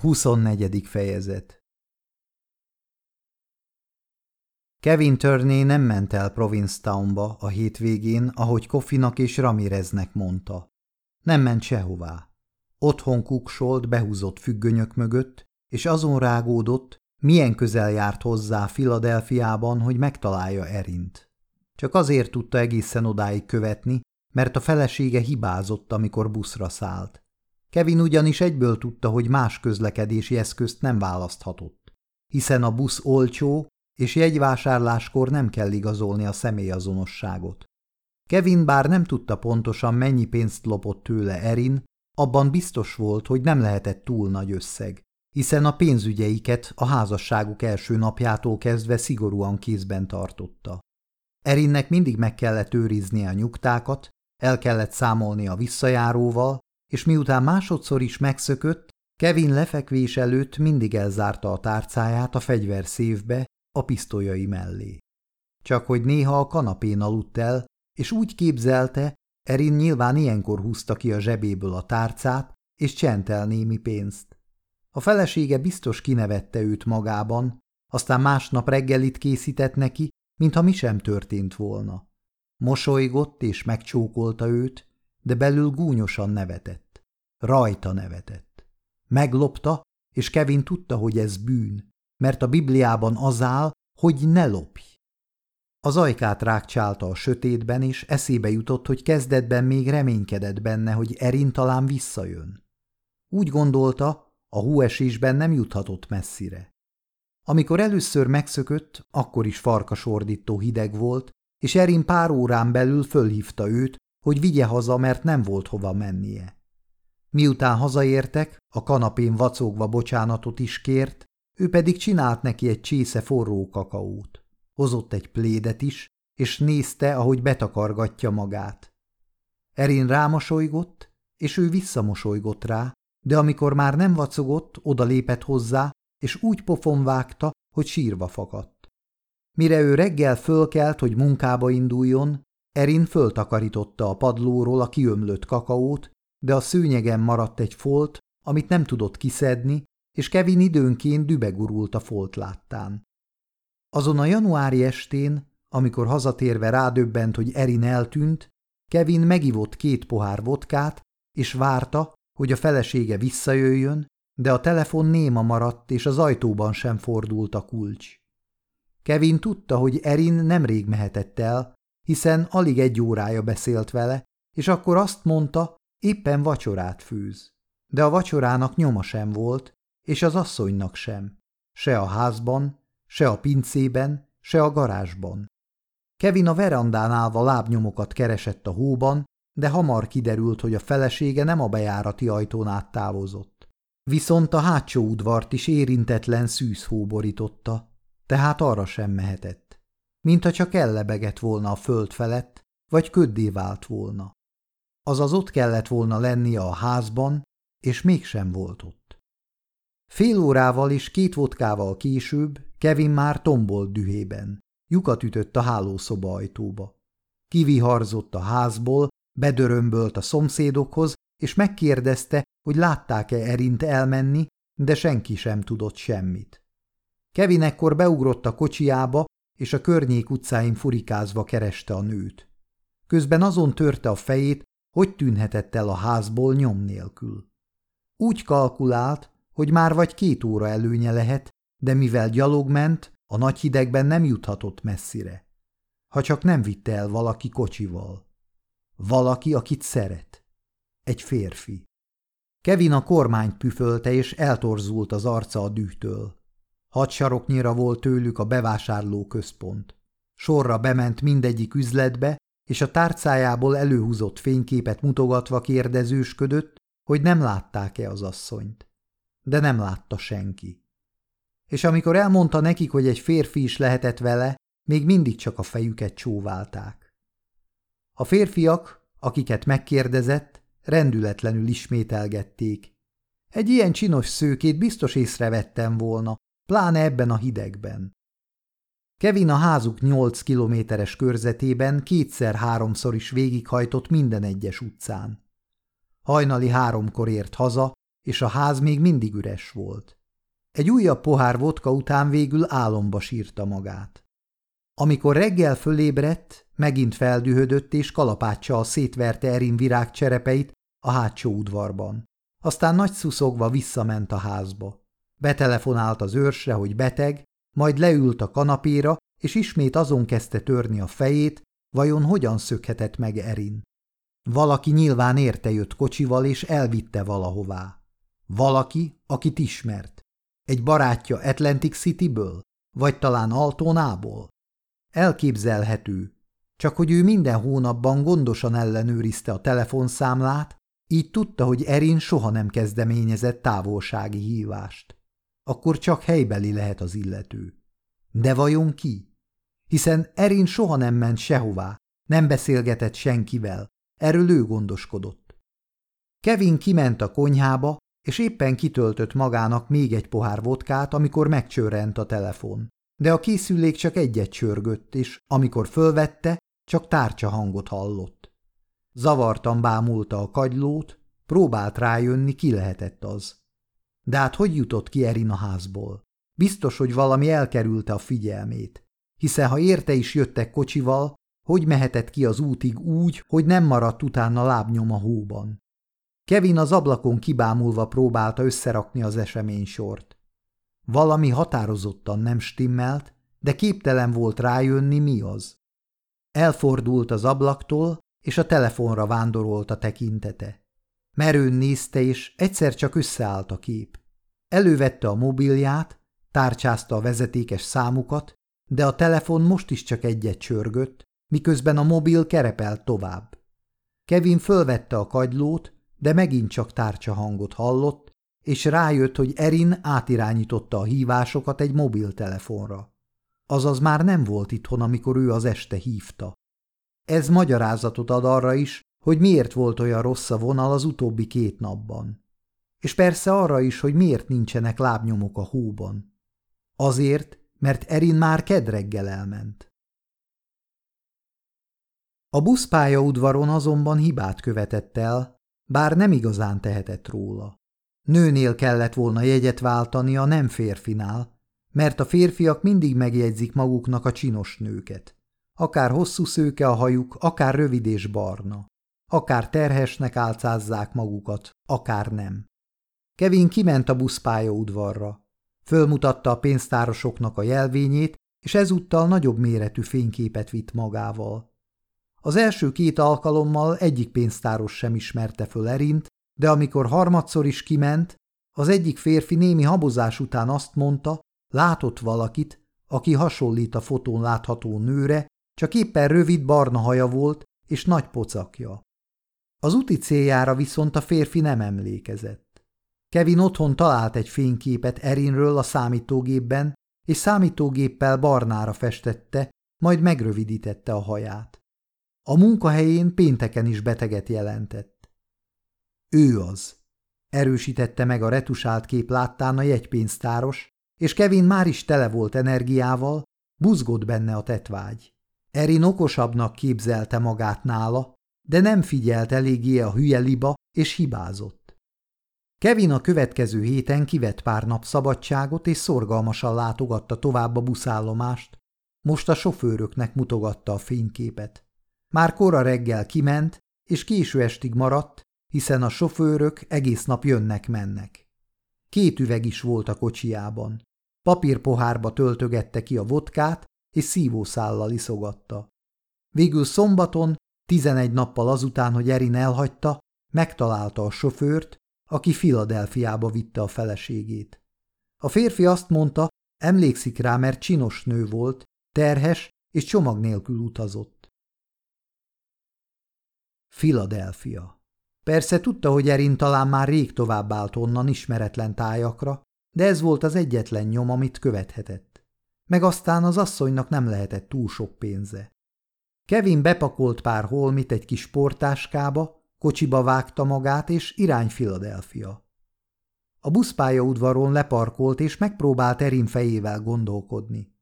24. fejezet Kevin Turney nem ment el Provincetownba a hétvégén, ahogy Koffinak és Ramireznek mondta. Nem ment sehová. Otthon kuksolt behúzott függönyök mögött, és azon rágódott, milyen közel járt hozzá Filadelfiában, hogy megtalálja Erint. Csak azért tudta egészen odáig követni, mert a felesége hibázott, amikor buszra szállt. Kevin ugyanis egyből tudta, hogy más közlekedési eszközt nem választhatott, hiszen a busz olcsó, és jegyvásárláskor nem kell igazolni a személyazonosságot. Kevin bár nem tudta pontosan, mennyi pénzt lopott tőle Erin, abban biztos volt, hogy nem lehetett túl nagy összeg, hiszen a pénzügyeiket a házasságuk első napjától kezdve szigorúan kézben tartotta. Erinnek mindig meg kellett őriznie a nyugtákat, el kellett számolni a visszajáróval, és miután másodszor is megszökött, Kevin lefekvés előtt mindig elzárta a tárcáját a fegyverszívbe a pisztolyai mellé. Csak hogy néha a kanapén aludt el, és úgy képzelte, Erin nyilván ilyenkor húzta ki a zsebéből a tárcát, és csentel némi pénzt. A felesége biztos kinevette őt magában, aztán másnap reggelit készített neki, mintha mi sem történt volna. Mosolygott és megcsókolta őt, de belül gúnyosan nevetett. Rajta nevetett. Meglopta, és Kevin tudta, hogy ez bűn, mert a Bibliában az áll, hogy ne lopj. Az ajkát rákcsálta a sötétben, és eszébe jutott, hogy kezdetben még reménykedett benne, hogy Erin talán visszajön. Úgy gondolta, a hóesésben nem juthatott messzire. Amikor először megszökött, akkor is farkasordító hideg volt, és Erin pár órán belül fölhívta őt, hogy vigye haza, mert nem volt hova mennie. Miután hazaértek, a kanapén vacogva bocsánatot is kért, ő pedig csinált neki egy csésze forró kakaót. Hozott egy plédet is, és nézte, ahogy betakargatja magát. Erin rámosolygott, és ő visszamosolygott rá, de amikor már nem vacogott, odalépett hozzá, és úgy pofon vágta, hogy sírva fakadt. Mire ő reggel fölkelt, hogy munkába induljon, Erin föltakarította a padlóról a kiömlött kakaót, de a szőnyegen maradt egy folt, amit nem tudott kiszedni, és Kevin időnként dübegurult a folt láttán. Azon a januári estén, amikor hazatérve rádöbbent, hogy Erin eltűnt, Kevin megivott két pohár vodkát, és várta, hogy a felesége visszajöjjön, de a telefon néma maradt, és az ajtóban sem fordult a kulcs. Kevin tudta, hogy Erin nemrég mehetett el, hiszen alig egy órája beszélt vele, és akkor azt mondta, éppen vacsorát főz. De a vacsorának nyoma sem volt, és az asszonynak sem. Se a házban, se a pincében, se a garázsban. Kevin a verandán állva lábnyomokat keresett a hóban, de hamar kiderült, hogy a felesége nem a bejárati ajtón át távozott. Viszont a hátsó udvart is érintetlen szűz hóborította, tehát arra sem mehetett mintha csak ellebegett volna a föld felett, vagy köddé vált volna. Azaz ott kellett volna lennie a házban, és mégsem volt ott. Fél órával és két vodkával később Kevin már tombolt dühében. Lyukat ütött a hálószoba ajtóba. Kiviharzott a házból, bedörömbölt a szomszédokhoz, és megkérdezte, hogy látták-e Erint elmenni, de senki sem tudott semmit. Kevin ekkor beugrott a kocsiába, és a környék utcáin furikázva kereste a nőt. Közben azon törte a fejét, hogy tűnhetett el a házból nyom nélkül. Úgy kalkulált, hogy már vagy két óra előnye lehet, de mivel gyalog ment, a nagy hidegben nem juthatott messzire. Ha csak nem vitte el valaki kocsival. Valaki, akit szeret. Egy férfi. Kevin a kormányt püfölte, és eltorzult az arca a dühtől. Hat saroknyira volt tőlük a bevásárló központ. Sorra bement mindegyik üzletbe, és a tárcájából előhúzott fényképet mutogatva kérdezősködött, hogy nem látták-e az asszonyt. De nem látta senki. És amikor elmondta nekik, hogy egy férfi is lehetett vele, még mindig csak a fejüket csóválták. A férfiak, akiket megkérdezett, rendületlenül ismételgették. Egy ilyen csinos szőkét biztos észrevettem volna, pláne ebben a hidegben. Kevin a házuk nyolc kilométeres körzetében kétszer-háromszor is végighajtott minden egyes utcán. Hajnali háromkor ért haza, és a ház még mindig üres volt. Egy újabb pohár vodka után végül álomba sírta magát. Amikor reggel fölébredt, megint feldühödött és kalapáccsal szétverte Erin virágcserepeit a hátsó udvarban. Aztán nagy szuszogva visszament a házba. Betelefonált az őrsre, hogy beteg, majd leült a kanapéra, és ismét azon kezdte törni a fejét, vajon hogyan szökhetett meg Erin. Valaki nyilván érte jött kocsival, és elvitte valahová. Valaki, akit ismert. Egy barátja Atlantic Cityből? Vagy talán Altonából? Elképzelhető, csak hogy ő minden hónapban gondosan ellenőrizte a telefonszámlát, így tudta, hogy Erin soha nem kezdeményezett távolsági hívást. Akkor csak helybeli lehet az illető. De vajon ki? Hiszen Erin soha nem ment sehová, nem beszélgetett senkivel, erről ő gondoskodott. Kevin kiment a konyhába, és éppen kitöltött magának még egy pohár vodkát, amikor megcsörrent a telefon. De a készülék csak egyet csörgött, és amikor fölvette, csak tárcsa hangot hallott. Zavartan bámulta a kagylót, próbált rájönni, ki lehetett az. De hát hogy jutott ki Erin a házból? Biztos, hogy valami elkerülte a figyelmét. Hiszen ha érte is jöttek kocsival, hogy mehetett ki az útig úgy, hogy nem maradt utána lábnyom a hóban. Kevin az ablakon kibámulva próbálta összerakni az eseménysort. Valami határozottan nem stimmelt, de képtelen volt rájönni, mi az. Elfordult az ablaktól, és a telefonra vándorolt a tekintete. Merőn nézte, és egyszer csak összeállt a kép. Elővette a mobilját, tárcsázta a vezetékes számukat, de a telefon most is csak egyet csörgött, miközben a mobil kerepelt tovább. Kevin fölvette a kagylót, de megint csak tárcsa hangot hallott, és rájött, hogy Erin átirányította a hívásokat egy mobiltelefonra. Azaz már nem volt itthon, amikor ő az este hívta. Ez magyarázatot ad arra is, hogy miért volt olyan rossz a vonal az utóbbi két napban. És persze arra is, hogy miért nincsenek lábnyomok a hóban. Azért, mert Erin már kedreggel elment. A buszpálya udvaron azonban hibát követett el, bár nem igazán tehetett róla. Nőnél kellett volna jegyet váltani a nem férfinál, mert a férfiak mindig megjegyzik maguknak a csinos nőket. Akár hosszú szőke a hajuk, akár rövid és barna. Akár terhesnek álcázzák magukat, akár nem. Kevin kiment a buszpálya udvarra. Fölmutatta a pénztárosoknak a jelvényét, és ezúttal nagyobb méretű fényképet vitt magával. Az első két alkalommal egyik pénztáros sem ismerte föl Erint, de amikor harmadszor is kiment, az egyik férfi némi habozás után azt mondta, látott valakit, aki hasonlít a fotón látható nőre, csak éppen rövid barna haja volt és nagy pocakja. Az úti céljára viszont a férfi nem emlékezett. Kevin otthon talált egy fényképet Erinről a számítógépben, és számítógéppel barnára festette, majd megrövidítette a haját. A munkahelyén pénteken is beteget jelentett. Ő az. Erősítette meg a retusált kép láttán a jegypénztáros, és Kevin már is tele volt energiával, buzgott benne a tetvágy. Erin okosabbnak képzelte magát nála, de nem figyelt eléggé a hülye liba, és hibázott. Kevin a következő héten kivett pár nap szabadságot, és szorgalmasan látogatta tovább a buszállomást. Most a sofőröknek mutogatta a fényképet. Már kora reggel kiment, és késő estig maradt, hiszen a sofőrök egész nap jönnek-mennek. Két üveg is volt a kocsiában. Papírpohárba töltögette ki a vodkát, és szívószállal iszogatta. Végül szombaton, tizenegy nappal azután, hogy Erin elhagyta, megtalálta a sofőrt, aki Filadelfiába vitte a feleségét. A férfi azt mondta, emlékszik rá, mert csinos nő volt, terhes és csomag nélkül utazott. Philadelphia. Persze tudta, hogy Erin talán már rég tovább állt onnan ismeretlen tájakra, de ez volt az egyetlen nyom, amit követhetett. Meg aztán az asszonynak nem lehetett túl sok pénze. Kevin bepakolt pár holmit egy kis portáskába, kocsiba vágta magát, és irány Philadelphia. A buszpálya udvaron leparkolt, és megpróbált Erin fejével gondolkodni.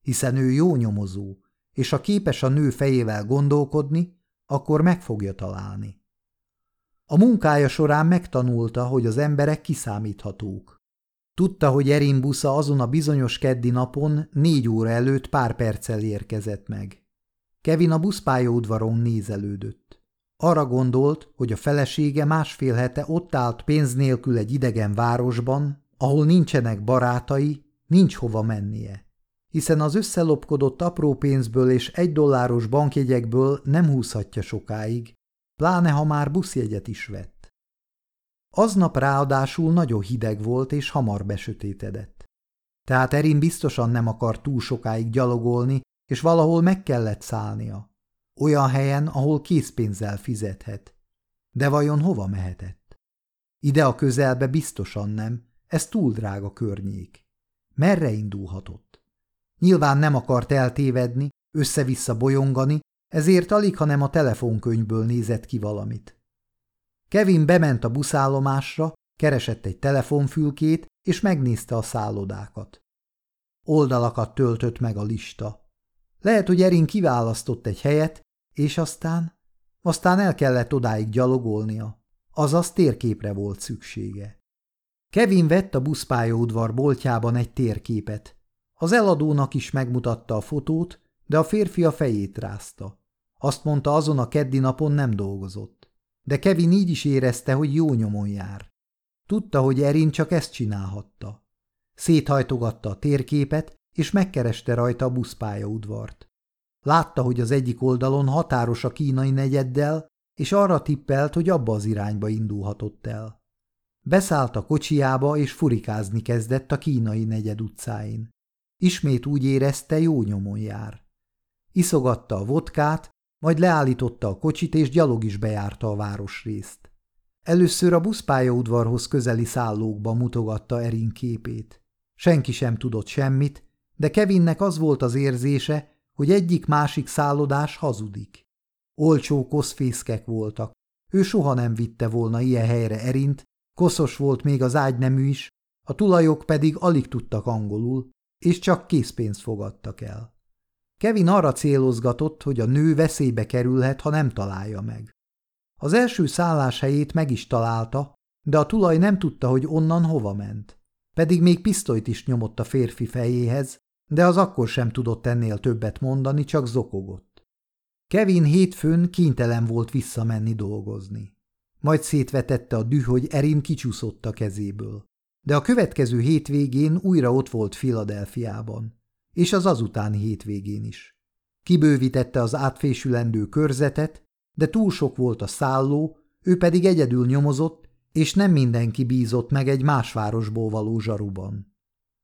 Hiszen ő jó nyomozó, és ha képes a nő fejével gondolkodni, akkor meg fogja találni. A munkája során megtanulta, hogy az emberek kiszámíthatók. Tudta, hogy Erin busza azon a bizonyos keddi napon négy óra előtt pár perccel érkezett meg. Kevin a buszpályaudvaron nézelődött. Arra gondolt, hogy a felesége másfél hete ott állt pénz nélkül egy idegen városban, ahol nincsenek barátai, nincs hova mennie. Hiszen az összelopkodott apró pénzből és egy dolláros bankjegyekből nem húzhatja sokáig, pláne ha már buszjegyet is vett. Aznap ráadásul nagyon hideg volt és hamar besötétedett. Tehát Erin biztosan nem akar túl sokáig gyalogolni, és valahol meg kellett szállnia. Olyan helyen, ahol készpénzzel fizethet. De vajon hova mehetett? Ide a közelbe biztosan nem, ez túl drága környék. Merre indulhatott? Nyilván nem akart eltévedni, össze-vissza bolyongani, ezért alig, hanem a telefonkönyvből nézett ki valamit. Kevin bement a buszállomásra, keresett egy telefonfülkét, és megnézte a szállodákat. Oldalakat töltött meg a lista. Lehet, hogy Erin kiválasztott egy helyet, és aztán... Aztán el kellett odáig gyalogolnia. Azaz térképre volt szüksége. Kevin vett a buszpályaudvar boltjában egy térképet. Az eladónak is megmutatta a fotót, de a férfi a fejét rázta. Azt mondta, azon a keddi napon nem dolgozott. De Kevin így is érezte, hogy jó nyomon jár. Tudta, hogy Erin csak ezt csinálhatta. Széthajtogatta a térképet, és megkereste rajta a buszpályaudvart. Látta, hogy az egyik oldalon határos a kínai negyeddel, és arra tippelt, hogy abba az irányba indulhatott el. Beszállt a kocsiába, és furikázni kezdett a kínai negyed utcáin. Ismét úgy érezte, jó nyomon jár. Iszogatta a vodkát, majd leállította a kocsit, és gyalog is bejárta a városrészt. Először a buszpályaudvarhoz közeli szállókba mutogatta Erin képét. Senki sem tudott semmit, de Kevinnek az volt az érzése, hogy egyik-másik szállodás hazudik. Olcsó koszfészkek voltak. Ő soha nem vitte volna ilyen helyre erint, koszos volt még az ágynemű is, a tulajok pedig alig tudtak angolul, és csak készpénzt fogadtak el. Kevin arra célozgatott, hogy a nő veszélybe kerülhet, ha nem találja meg. Az első szálláshelyét meg is találta, de a tulaj nem tudta, hogy onnan hova ment. Pedig még pisztolyt is nyomott a férfi fejéhez, de az akkor sem tudott ennél többet mondani, csak zokogott. Kevin hétfőn kénytelen volt visszamenni dolgozni. Majd szétvetette a düh, hogy Erin kicsúszott a kezéből. De a következő hétvégén újra ott volt Filadelfiában, és az azutáni hétvégén is. Kibővítette az átfésülendő körzetet, de túl sok volt a szálló, ő pedig egyedül nyomozott, és nem mindenki bízott meg egy más városból való zsaruban.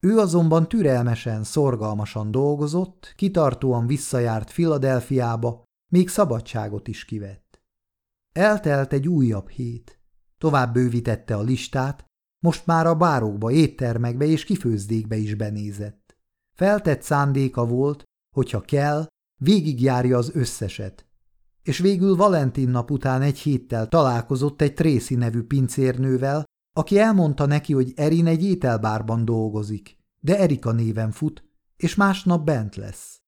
Ő azonban türelmesen, szorgalmasan dolgozott, kitartóan visszajárt Filadelfiába, még szabadságot is kivett. Eltelt egy újabb hét. Tovább bővítette a listát, most már a bárokba, éttermekbe és kifőzdékbe is benézett. Feltett szándéka volt, hogyha kell, végigjárja az összeset. És végül Valentin nap után egy héttel találkozott egy Tracy nevű pincérnővel, aki elmondta neki, hogy Erin egy ételbárban dolgozik, de Erika néven fut, és másnap bent lesz.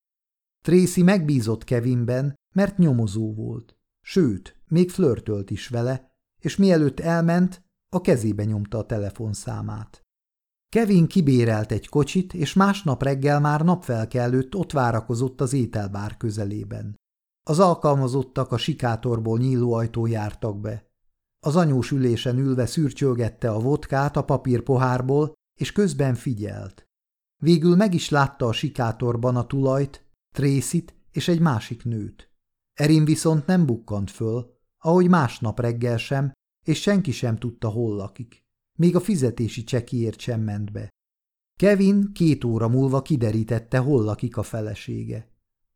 Tracy megbízott Kevinben, mert nyomozó volt. Sőt, még flörtölt is vele, és mielőtt elment, a kezébe nyomta a telefonszámát. Kevin kibérelt egy kocsit, és másnap reggel már napfelkelőtt ott várakozott az ételbár közelében. Az alkalmazottak a sikátorból nyíló ajtó jártak be. Az anyós ülésen ülve szürcsölgette a vodkát a papírpohárból, és közben figyelt. Végül meg is látta a sikátorban a tulajt, Trészit és egy másik nőt. Erin viszont nem bukkant föl, ahogy másnap reggel sem, és senki sem tudta, hol lakik. Még a fizetési csekiért sem ment be. Kevin két óra múlva kiderítette, hol lakik a felesége.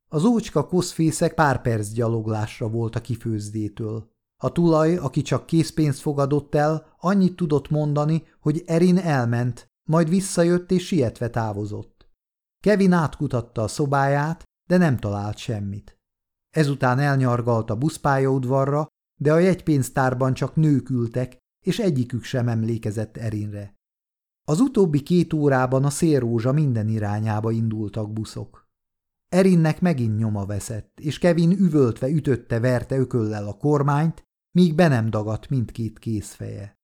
Az ócska koszfészek pár perc gyaloglásra volt a kifőzdétől. A tulaj, aki csak készpénzt fogadott el, annyit tudott mondani, hogy Erin elment, majd visszajött és sietve távozott. Kevin átkutatta a szobáját, de nem talált semmit. Ezután elnyargalt a buszpályaudvarra, de a jegypénztárban csak nők ültek, és egyikük sem emlékezett Erinre. Az utóbbi két órában a szélrózsa minden irányába indultak buszok. Erinnek megint nyoma veszett, és Kevin üvöltve ütötte verte ököllel a kormányt, míg be nem dagadt mindkét kézfeje.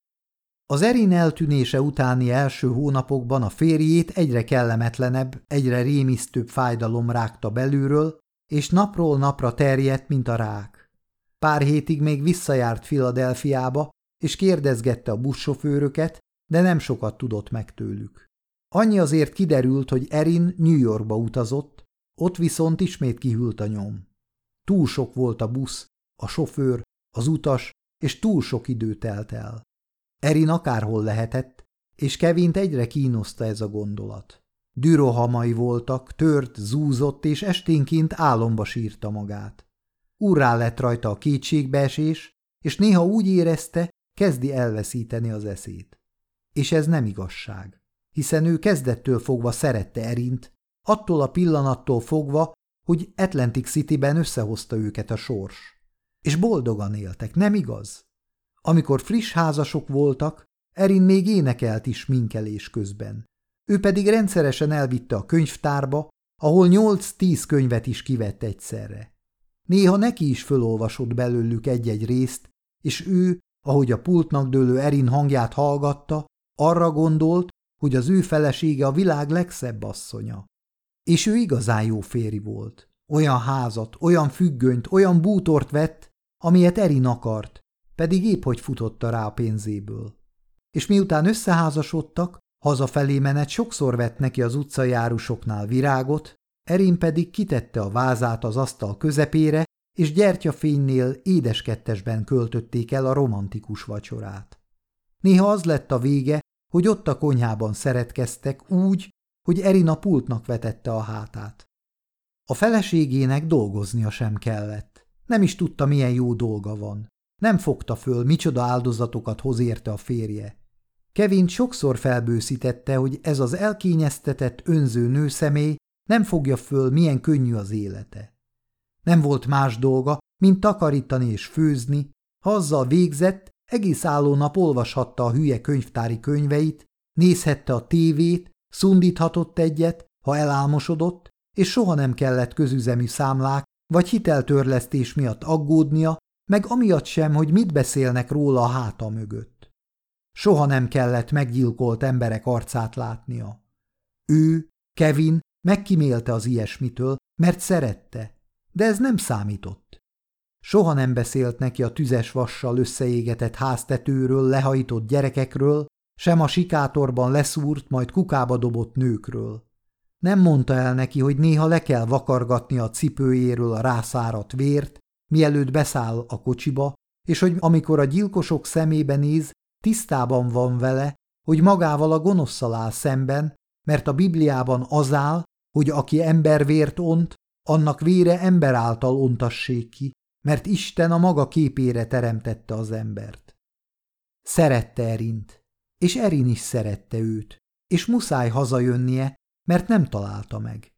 Az Erin eltűnése utáni első hónapokban a férjét egyre kellemetlenebb, egyre rémisztőbb fájdalom rágta belülről, és napról napra terjedt, mint a rák. Pár hétig még visszajárt Filadelfiába, és kérdezgette a buszsofőröket, de nem sokat tudott meg tőlük. Annyi azért kiderült, hogy Erin New Yorkba utazott, ott viszont ismét kihűlt a nyom. Túl sok volt a busz, a sofőr, az utas, és túl sok idő telt el. Erin akárhol lehetett, és Kevint egyre kínoszta ez a gondolat. Dürohamai voltak, tört, zúzott, és esténként álomba sírta magát. Úrrá lett rajta a kétségbeesés, és néha úgy érezte, kezdi elveszíteni az eszét. És ez nem igazság, hiszen ő kezdettől fogva szerette Erint, attól a pillanattól fogva, hogy Atlantic Cityben összehozta őket a sors. És boldogan éltek, nem igaz? Amikor friss házasok voltak, Erin még énekelt is minkelés közben. Ő pedig rendszeresen elvitte a könyvtárba, ahol nyolc-tíz könyvet is kivett egyszerre. Néha neki is fölolvasott belőlük egy-egy részt, és ő, ahogy a pultnak dőlő Erin hangját hallgatta, arra gondolt, hogy az ő felesége a világ legszebb asszonya. És ő igazán jó férj volt. Olyan házat, olyan függönyt, olyan bútort vett, amilyet Erin akart, pedig épp hogy futotta rá a pénzéből. És miután összeházasodtak, hazafelé menet sokszor vett neki az utcajárusoknál virágot, Erin pedig kitette a vázát az asztal közepére, és gyertyafénynél édeskettesben költötték el a romantikus vacsorát. Néha az lett a vége, hogy ott a konyhában szeretkeztek úgy, hogy Erin a pultnak vetette a hátát. A feleségének dolgoznia sem kellett. Nem is tudta, milyen jó dolga van. Nem fogta föl, micsoda áldozatokat hoz érte a férje. Kevin sokszor felbőszítette, hogy ez az elkényeztetett, önző nőszemély nem fogja föl, milyen könnyű az élete. Nem volt más dolga, mint takarítani és főzni, ha azzal végzett, egész álló nap olvashatta a hülye könyvtári könyveit, nézhette a tévét, szundíthatott egyet, ha elálmosodott, és soha nem kellett közüzemű számlák vagy hiteltörlesztés miatt aggódnia, meg amiatt sem, hogy mit beszélnek róla a háta mögött. Soha nem kellett meggyilkolt emberek arcát látnia. Ő, Kevin, megkimélte az ilyesmitől, mert szerette, de ez nem számított. Soha nem beszélt neki a tüzes vassal összeégetett háztetőről, lehajtott gyerekekről, sem a sikátorban leszúrt, majd kukába dobott nőkről. Nem mondta el neki, hogy néha le kell vakargatni a cipőjéről a rászárat vért, mielőtt beszáll a kocsiba, és hogy amikor a gyilkosok szemébe néz, tisztában van vele, hogy magával a gonoszszal áll szemben, mert a Bibliában az áll, hogy aki embervért ont, annak vére ember által ontassék ki, mert Isten a maga képére teremtette az embert. Szerette Erint, és Erin is szerette őt, és muszáj hazajönnie, mert nem találta meg.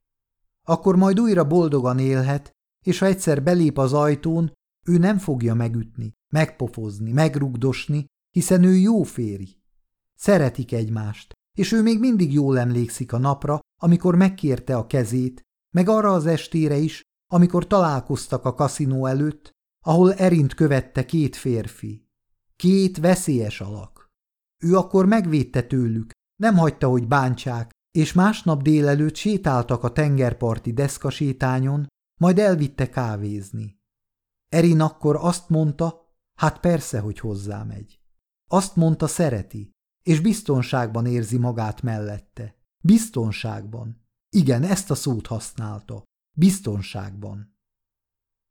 Akkor majd újra boldogan élhet, és ha egyszer belép az ajtón, ő nem fogja megütni, megpofozni, megrugdosni, hiszen ő jó férj. Szeretik egymást, és ő még mindig jól emlékszik a napra, amikor megkérte a kezét, meg arra az estére is, amikor találkoztak a kaszinó előtt, ahol Erint követte két férfi. Két veszélyes alak. Ő akkor megvédte tőlük, nem hagyta, hogy bántsák, és másnap délelőtt sétáltak a tengerparti deszkasétányon, majd elvitte kávézni. Erin akkor azt mondta, hát persze, hogy hozzámegy. Azt mondta, szereti, és biztonságban érzi magát mellette. Biztonságban. Igen, ezt a szót használta. Biztonságban.